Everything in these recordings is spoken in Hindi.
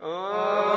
Oh.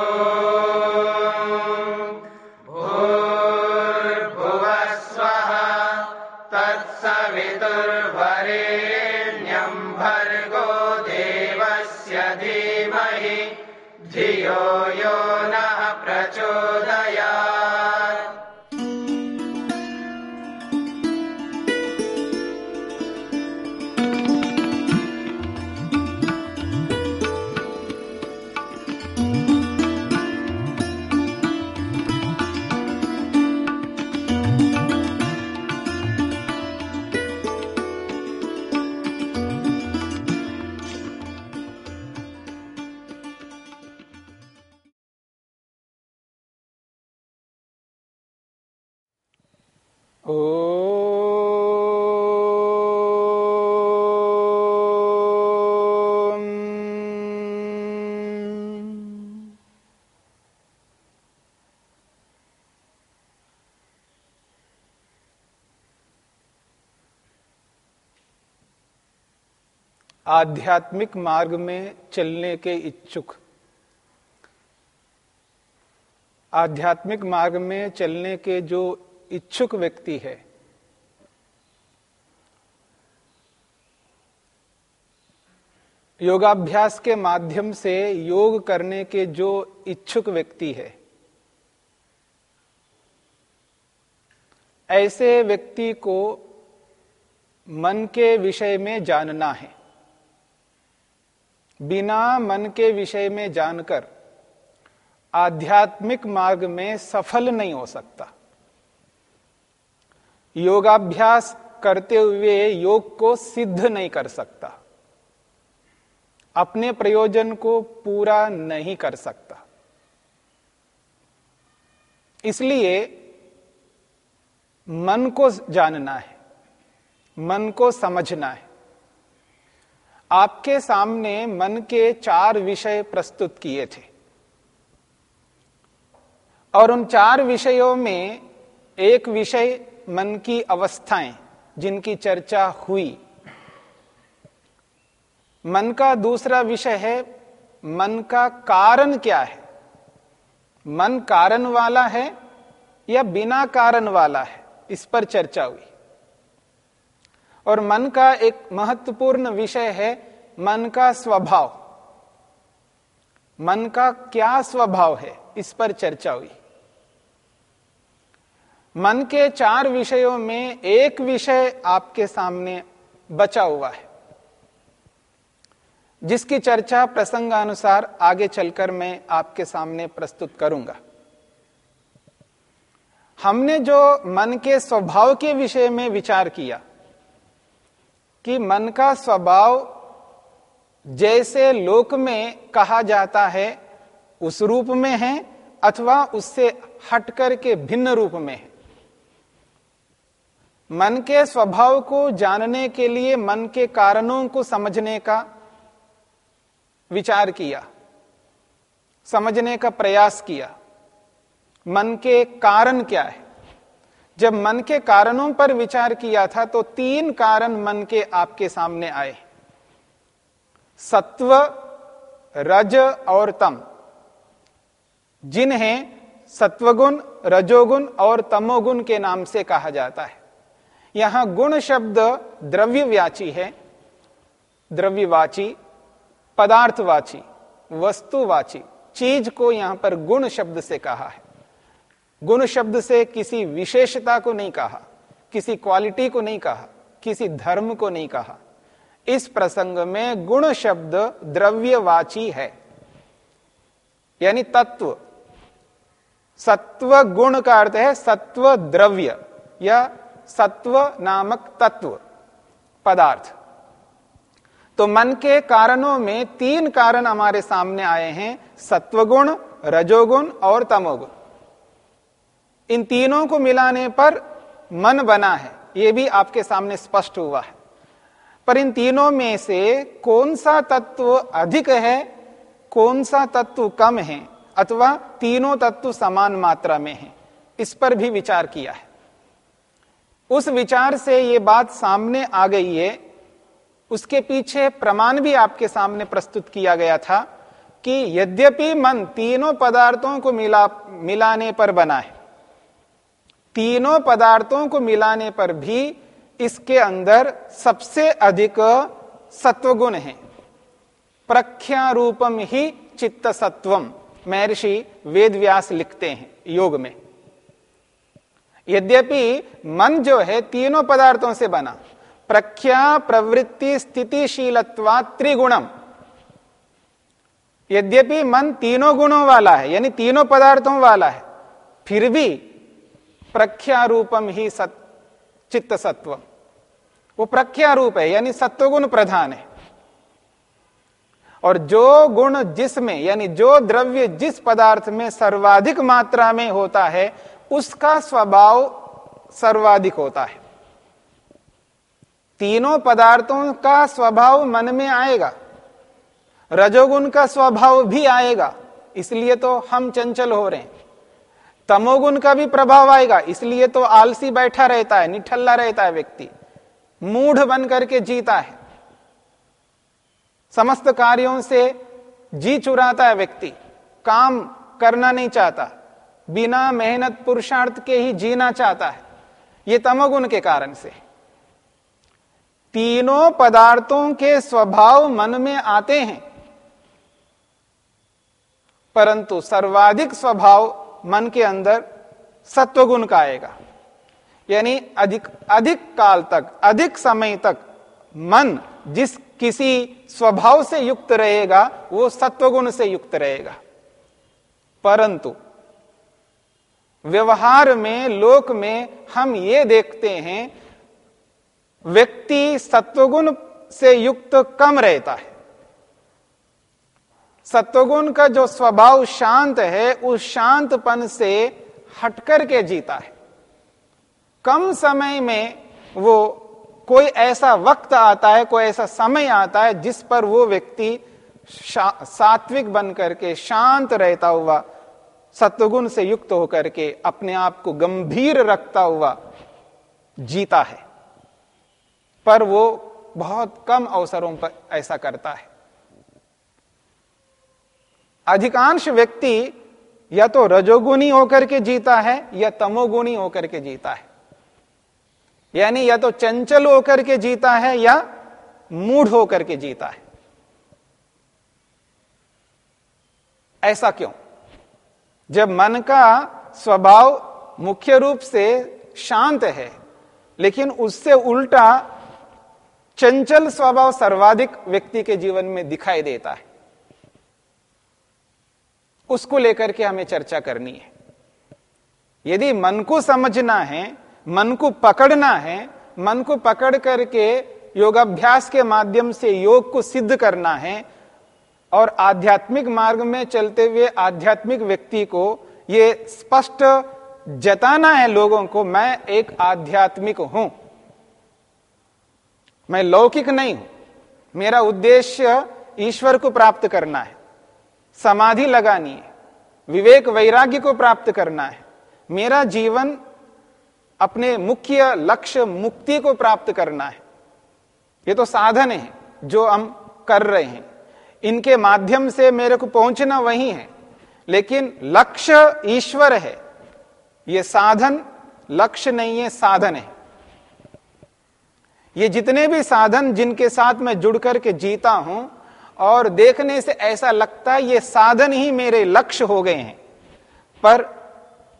आध्यात्मिक मार्ग में चलने के इच्छुक। आध्यात्मिक मार्ग में चलने के जो इच्छुक व्यक्ति है, योगाभ्यास के माध्यम से योग करने के जो इच्छुक व्यक्ति है, ऐसे व्यक्ति को मन के विषय में जानना है। बिना मन के विषय में जानकर आध्यात्मिक मार्ग में सफल नहीं हो सकता। योगाभ्यास करते हुए योग को सिद्ध नहीं कर सकता। अपने प्रयोजन को पूरा नहीं कर सकता। इसलिए मन को जानना है, मन को समझना है। आपके सामने मन के चार विषय प्रस्तुत किए थे। और उन चार विषयों में एक विषय मन की अवस्थाएँ जिनकी चर्चा हुई। मन का दूसरा विषय है, मन का कारण क्या है? मन कारण वाला है या बिना कारण वाला है? इस पर चर्चा हुई। और मन का एक महत्वपूर्ण विषय है मन का स्वभाव। मन का क्या स्वभाव है? इस पर चर्चा हुई। मन के चार विषयों में एक विषय आपके सामने बचा हुआ है, जिसकी चर्चा प्रसंगानुसार आगे चलकर मैं आपके सामने प्रस्तुत करूँगा। हमने जो मन के स्वभाव के विषय में विचार किया कि मन का स्वभाव जैसे लोक में कहा जाता है, उस रूप में है अथवा उससे हट करके भिन्न रूप में है। मन के स्वभाव को जानने के लिए मन के कारणों को समझने का विचार किया, समझने का प्रयास किया। मन के कारण क्या है? जब मन के कारणों पर विचार किया था तो तीन कारण मन के आपके सामने आए। सत्व, रज और तम। जिन्हें सत्वगुण, रजोगुण और तमोगुण के नाम से कहा जाता है। यहाँ गुण शब्द द्रव्यव्याची है। द्रव्यवाची, पदार्थवाची, वस्तुवाची, चीज़ को यहाँ पर गुण शब्द से कहा है। गुण शब्द से किसी विशेषता को नहीं कहा, किसी क्वालिटी को नहीं कहा, किसी धर्म को नहीं कहा। इस प्रसंग में गुण शब्द द्रव्यवाची है। यानी तत्व। सत्व गुण का अर्थ है सत्व द्रव्य या सत्व नामक तत्व, पदार्थ। तो मन के कारणों में तीन कारण हमारे सामने आए हैं, सत्वगुण, रजोगुण और तमोगुण। इन तीनों को मिलाने पर मन बना है। यह भी आपके सामने स्पष्ट हुआ है। पर इन तीनों में से कौन सा तत्व अधिक है, कौन सा तत्व कम है, अथवा तीनों तत्व समान मात्रा में है, इस पर भी विचार किया है। उस विचार से यह बात सामने आ गई है। उसके पीछे प्रमाण भी आपके सामने प्रस्तुत किया गया था कि यद्यपि मन तीनों पदार्थों को मिला, मिलाने पर बना है तीनों पदार्थों को मिलाने पर भी इसके अंदर सबसे अधिक सत्वगुण है। प्रख्या रूपम ही चित्त सत्वम महर्षि वेद व्यास लिखते हैं योग में। यद्यपि मन जो है तीनों पदार्थों से बना, प्रख्या, प्रवृत्ति स्थितिशीलत्वा त्रिगुणम। यद्यपि मन तीनों गुणों वाला है, यानी तीनों पदार्थों वाला है, फिर भी प्रख्या रूपम ही सत, चित्त सत्व वो प्रख्या रूप है यानी सत्वगुण प्रधान है। और जो गुण जिसमें यानी जो द्रव्य जिस पदार्थ में सर्वाधिक मात्रा में होता है उसका स्वभाव सर्वाधिक होता है। तीनों पदार्थों का स्वभाव मन में आएगा रजोगुण का स्वभाव भी आएगा इसलिए तो हम चंचल हो रहे हैं। तमोगुण का भी प्रभाव आएगा, इसलिए तो आलसी बैठा रहता है, निठल्ला रहता है व्यक्ति। मूढ़ बन करके जीता है। समस्त कार्यों से जी चुराता है व्यक्ति। काम करना नहीं चाहता। बिना मेहनत पुरुषार्थ के ही जीना चाहता है। यह तमोगुण के कारण से। तीनों पदार्थों के स्वभाव मन में आते हैं। परंतु सर्वाधिक स्वभाव मन के अंदर सत्वगुण का आएगा। यानी अधिक अधिक काल तक, अधिक समय तक मन जिस किसी स्वभाव से युक्त रहेगा, वो सत्वगुण से युक्त रहेगा। परंतु व्यवहार में, लोक में हम ये देखते हैं, व्यक्ति सत्वगुण से युक्त कम रहता है। सत्वगुण का जो स्वभाव शांत है, उस शांतपन से हटकर के जीता है। कम समय में वो कोई ऐसा वक्त आता है, कोई ऐसा समय आता है, जिस पर वो व्यक्ति सात्विक बन करके शांत रहता हुआ, सत्वगुण से युक्त होकर के, अपने आप को गंभीर रखता हुआ जीता है। पर वो बहुत कम अवसरों पर ऐसा करता है। अधिकांश व्यक्ति या तो रजोगुणी होकर के जीता है या तमोगुणी होकर के जीता है। यानी या तो चंचल होकर के जीता है या मूढ़ होकर के जीता है। ऐसा क्यों? जब मन का स्वभाव मुख्य रूप से शांत है, लेकिन उससे उल्टा चंचल स्वभाव सर्वाधिक व्यक्ति के जीवन में दिखाई देता है। उसको लेकर के हमें चर्चा करनी है। यदि मन को समझना है, मन को पकड़ना है, मन को पकड़ करके योगाभ्यास के माध्यम से योग को सिद्ध करना है और आध्यात्मिक मार्ग में चलते हुए आध्यात्मिक व्यक्ति को ये स्पष्ट जताना है लोगों को, मैं एक आध्यात्मिक हूँ। मैं लौकिक नहीं हूँ। मेरा उद्देश्य ईश्वर को प्राप्त करना है। समाधि लगानी है। विवेक वैराग्य को प्राप्त करना है। मेरा जीवन अपने मुख्य लक्ष्य मुक्ति को प्राप्त करना है। ये तो साधन है जो हम कर रहे हैं। इनके माध्यम से मेरे को पहुँचना वही है। लेकिन लक्ष्य ईश्वर है। ये साधन, लक्ष्य नहीं है, साधन है। ये जितने भी साधन जिनके साथ मैं जुड़ करके जीता हूँ और देखने से ऐसा लगता है ये साधन ही मेरे लक्ष्य हो गए हैं। पर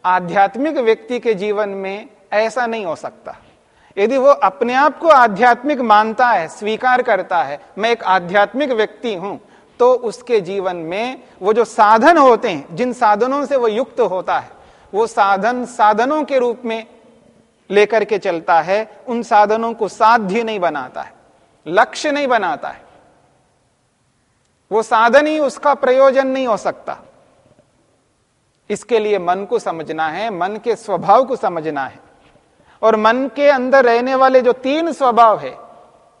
आध्यात्मिक व्यक्ति के जीवन में ऐसा नहीं हो सकता। यदि वो अपने आप को आध्यात्मिक मानता है, स्वीकार करता है, मैं एक आध्यात्मिक व्यक्ति हूँ तो उसके जीवन में वो जो साधन होते हैं, जिन साधनों से वो युक्त होता है, वो साधन साधनों के रूप में लेकर के चलता है, उन साधनों को साध्य नहीं बनाता है, लक्ष्य नहीं बनाता है। वो साधन ही उसका प्रयोजन नहीं हो सकता। इसके लिए मन को समझना है, मन के स्वभाव को समझना है। और मन के अंदर रहने वाले जो तीन स्वभाव है,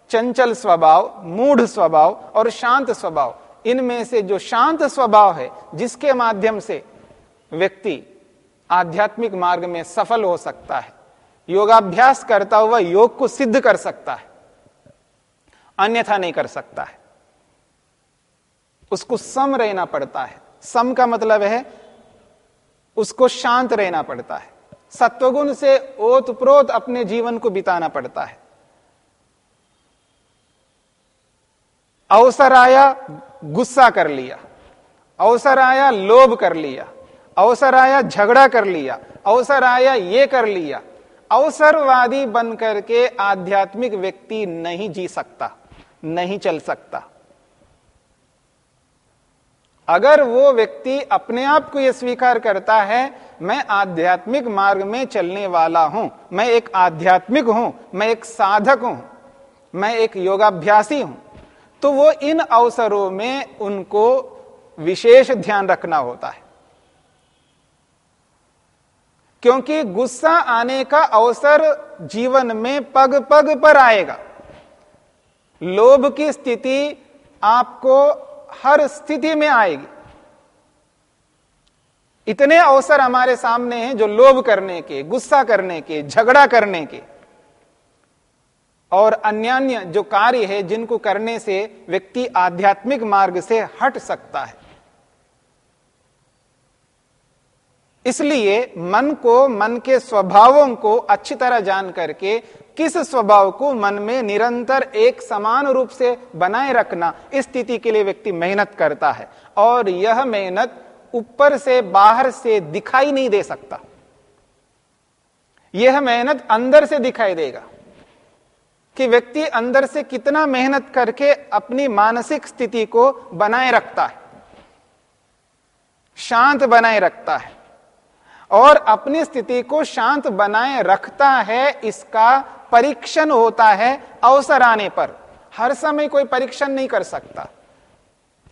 चंचल स्वभाव, मूढ़ स्वभाव और शांत स्वभाव, इनमें से जो शांत स्वभाव है, जिसके माध्यम से व्यक्ति आध्यात्मिक मार्ग में सफल हो सकता है। योगाभ्यास करता हुआ योग को सिद्ध कर सकता है। अन्यथा नहीं कर सकता है। उसको सम रहना पड़ता है। सम का मतलब है, उसको शांत रहना पड़ता है। सत्वगुण से ओतप्रोत अपने जीवन को बिताना पड़ता है। अवसर आया, गुस्सा कर लिया। अवसर आया, लोभ कर लिया। अवसर आया, झगड़ा कर लिया। अवसर आया, ये कर लिया। अवसरवादी बनकर के आध्यात्मिक व्यक्ति नहीं जी सकता, नहीं चल सकता। अगर वो व्यक्ति अपने आप को यह स्वीकार करता है, मैं आध्यात्मिक मार्ग में चलने वाला हूँ, मैं एक आध्यात्मिक हूँ, मैं एक साधक हूँ, मैं एक योगाभ्यासी हूँ तो वो इन अवसरों में उनको विशेष ध्यान रखना होता है। क्योंकि गुस्सा आने का अवसर जीवन में पग पग पर आएगा। लोभ की स्थिति आपको हर स्थिति में आएगी। इतने अवसर हमारे सामने हैं जो लोभ करने के, गुस्सा करने के, झगड़ा करने के। और अन्य जो कार्य है जिनको करने से व्यक्ति आध्यात्मिक मार्ग से हट सकता है। इसलिए मन को, मन के स्वभावों को अच्छी तरह जान करके किस स्वभाव को मन में निरंतर एक समान रूप से बनाए रखना इस स्थिति के लिए व्यक्ति मेहनत करता है और यह मेहनत ऊपर से बाहर से दिखाई नहीं दे सकता। यह मेहनत अंदर से दिखाई देगा कि व्यक्ति अंदर से कितना मेहनत करके अपनी मानसिक स्थिति को बनाए रखता है, शांत बनाए रखता है और अपनी स्थिति को शांत बनाए रखता है, इसका परीक्षण होता है अवसर आने पर। हर समय कोई परीक्षण नहीं कर सकता।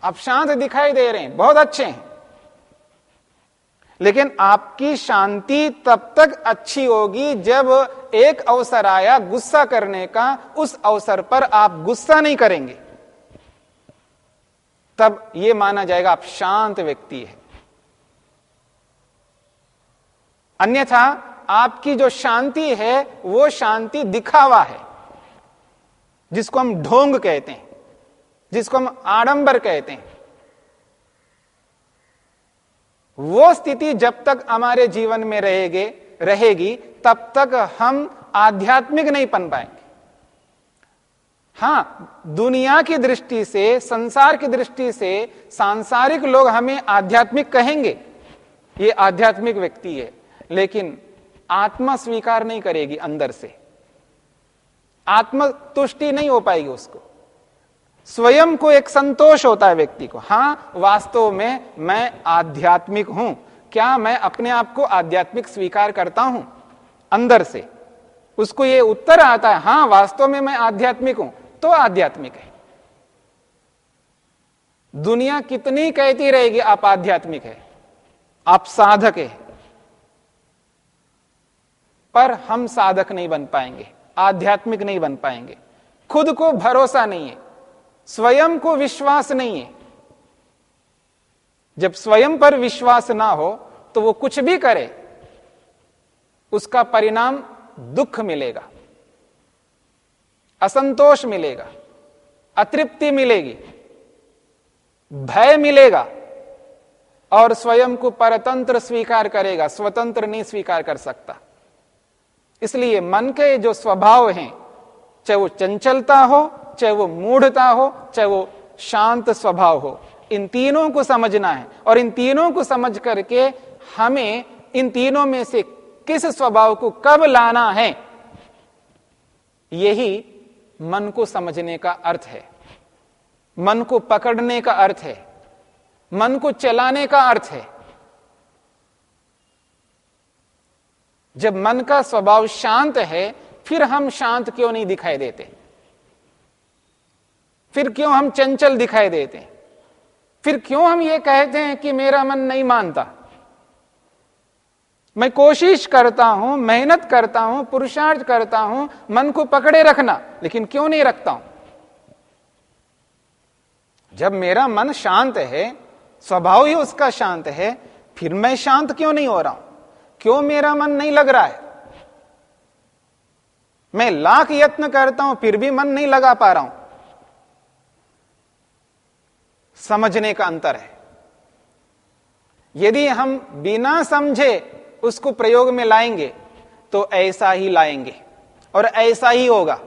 आप शांत दिखाई दे रहे हैं, बहुत अच्छे हैं। लेकिन आपकी शांति तब तक अच्छी होगी जब एक अवसर आया गुस्सा करने का, उस अवसर पर आप गुस्सा नहीं करेंगे। तब यह माना जाएगा आप शांत व्यक्ति है। अन्यथा आपकी जो शांति है, वो शांति दिखावा है। जिसको हम ढोंग कहते हैं, जिसको हम आडंबर कहते हैं। वो स्थिति जब तक हमारे जीवन में रहेगी रहेगी, तब तक हम आध्यात्मिक नहीं बन पाएँगे। हाँ, दुनिया की दृष्टि से, संसार की दृष्टि से सांसारिक लोग हमें आध्यात्मिक कहेंगे। ये आध्यात्मिक व्यक्ति है, लेकिन आत्मा स्वीकार नहीं करेगी अंदर से। आत्म तुष्टि नहीं हो पाएगी उसको। स्वयं को एक संतोष होता है व्यक्ति को। हाँ, वास्तव में मैं आध्यात्मिक हूँ। क्या मैं अपने आप को आध्यात्मिक स्वीकार करता हूँ? अंदर से। उसको यह उत्तर आता है, हाँ, वास्तव में मैं आध्यात्मिक हूँ तो आध्यात्मिक है। दुनिया कितनी कहती रहेगी, आप आध्यात्मिक है, आप साधक है। पर हम साधक नहीं बन पाएँगे, आध्यात्मिक नहीं बन पाएँगे। खुद को भरोसा नहीं है, स्वयं को विश्वास नहीं है। जब स्वयं पर विश्वास ना हो तो वो कुछ भी करे, उसका परिणाम दुख मिलेगा, असंतोष मिलेगा, अतृप्ति मिलेगी, भय मिलेगा, और स्वयं को परतंत्र स्वीकार करेगा, स्वतंत्र नहीं स्वीकार कर सकता। इसलिए मन के जो स्वभाव हैं, चाहे वो चंचलता हो, चाहे वो मूढ़ता हो, चाहे वो शांत स्वभाव हो, इन तीनों को समझना है। और इन तीनों को समझ करके हमें इन तीनों में से किस स्वभाव को कब लाना है, यही मन को समझने का अर्थ है। मन को पकड़ने का अर्थ है। मन को चलाने का अर्थ है। जब मन का स्वभाव शांत है, फिर हम शांत क्यों नहीं दिखाई देते? फिर क्यों हम चंचल दिखाई देते? फिर क्यों हम ये कहते हैं कि मेरा मन नहीं मानता? मैं कोशिश करता हूँ, मेहनत करता हूँ, पुरुषार्थ करता हूँ, मन को पकड़े रखना, लेकिन क्यों नहीं रखता हूँ? जब मेरा मन शांत है, स्वभाव ही उसका शांत है, फिर मैं शांत क्यों नहीं हो रहा हूँ? क्यों मेरा मन नहीं लग रहा है? मैं लाख यत्न करता हूँ, फिर भी मन नहीं लगा पा रहा हूँ। समझने का अंतर है। यदि हम बिना समझे उसको प्रयोग में लाएँगे तो ऐसा ही लाएँगे, और ऐसा ही होगा।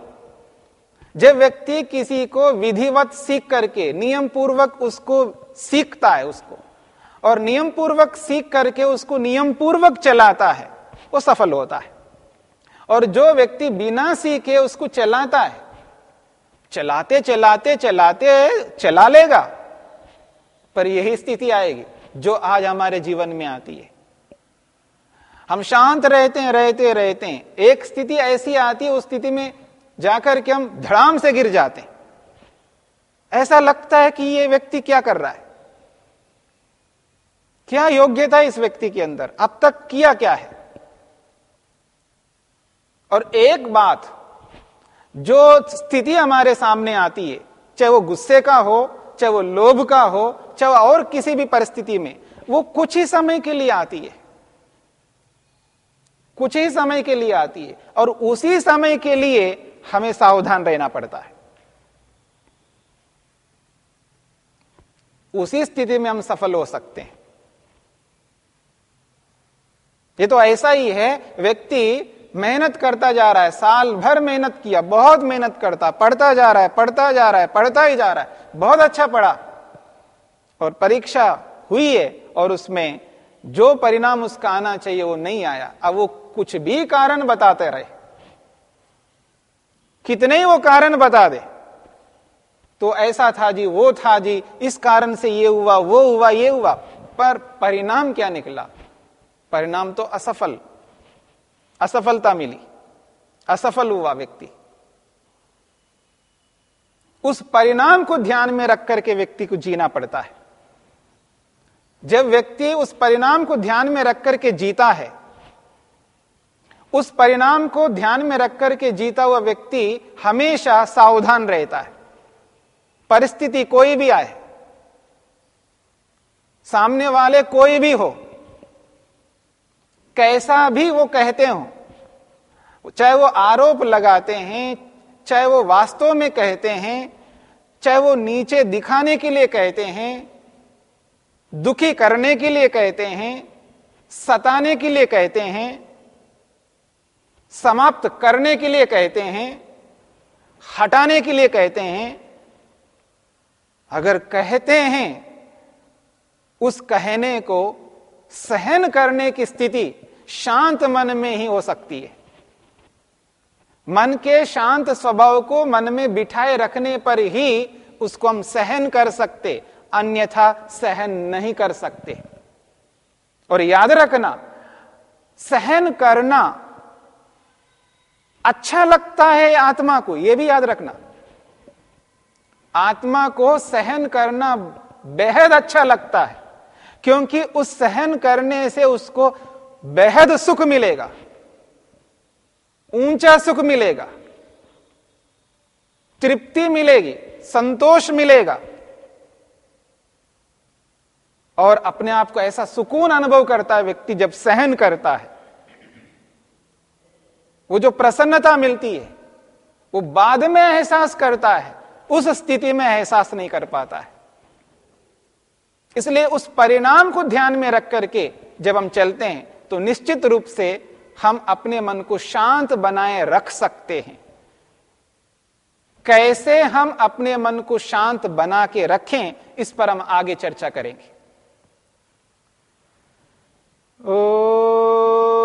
जब व्यक्ति किसी को विधिवत सीख करके नियम पूर्वक उसको सीखता है उसको और नियम पूर्वक सीख करके उसको नियम पूर्वक चलाता है, वो सफल होता है। और जो व्यक्ति बिना सीखे उसको चलाता है, चलाते चलाते चलाते चला लेगा, पर यही स्थिति आएगी जो आज हमारे जीवन में आती है। हम शांत रहते हैं, रहते रहते हैं। एक स्थिति ऐसी आती है, उस स्थिति में जाकर के हम धड़ाम से गिर जाते हैं। ऐसा लगता है कि ये व्यक्ति क्या कर रहा है? क्या योग्यता इस व्यक्ति के अंदर? अब तक किया क्या है? और एक बात, जो स्थिति हमारे सामने आती है, चाहे वो गुस्से का हो, चाहे वो लोभ का हो, चाहे और किसी भी परिस्थिति में, वो कुछ ही समय के लिए आती है। कुछ ही समय के लिए आती है और उसी समय के लिए हमें सावधान रहना पड़ता है। उसी स्थिति में हम सफल हो सकते हैं। ये तो ऐसा ही है, व्यक्ति मेहनत करता जा रहा है, साल भर मेहनत किया, बहुत मेहनत करता, पढ़ता जा रहा है, पढ़ता जा रहा है, पढ़ता ही जा रहा है, बहुत अच्छा पढ़ा, और परीक्षा हुई है, और उसमें जो परिणाम उसका आना चाहिए वो नहीं आया। अब वो कुछ भी कारण बताते रहे। कितने ही वो कारण बता दे। तो ऐसा था जी, वो था जी, इस कारण से ये हुआ, वो हुआ, ये हुआ, पर परिणाम क्या निकला? परिणाम तो असफल, असफलता मिली, असफल हुआ व्यक्ति। उस परिणाम को ध्यान में रख करके व्यक्ति को जीना पड़ता है। जब व्यक्ति उस परिणाम को ध्यान में रख करके जीता है, उस परिणाम को ध्यान में रख करके जीता हुआ व्यक्ति हमेशा सावधान रहता है। परिस्थिति कोई भी आए, सामने वाले कोई भी हो कैसा भी वो कहते हो, चाहे वो आरोप लगाते हैं, चाहे वो वास्तव में कहते हैं, चाहे वो नीचे दिखाने के लिए कहते हैं, दुखी करने के लिए कहते हैं, सताने के लिए कहते हैं, समाप्त करने के लिए कहते हैं, हटाने के लिए कहते हैं, अगर कहते हैं, उस कहने को सहन करने की स्थिति शांत मन में ही हो सकती है। मन के शांत स्वभाव को मन में बिठाए रखने पर ही उसको हम सहन कर सकते, अन्यथा सहन नहीं कर सकते। और याद रखना, सहन करना अच्छा लगता है आत्मा को यह भी याद रखना। आत्मा को सहन करना बेहद अच्छा लगता है। क्योंकि उस सहन करने से उसको बेहद सुख मिलेगा, ऊँचा सुख मिलेगा, तृप्ति मिलेगी, संतोष मिलेगा। और अपने आप को ऐसा सुकून अनुभव करता है व्यक्ति जब सहन करता है। वो जो प्रसन्नता मिलती है, वो बाद में एहसास करता है, उस स्थिति में एहसास नहीं कर पाता है। इसलिए उस परिणाम को ध्यान में रख करके जब हम चलते हैं तो निश्चित रूप से हम अपने मन को शांत बनाए रख सकते हैं। कैसे हम अपने मन को शांत बना के रखें, इस पर हम आगे चर्चा करेंगे। ओ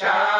शान्ति शान्ति शान्तिः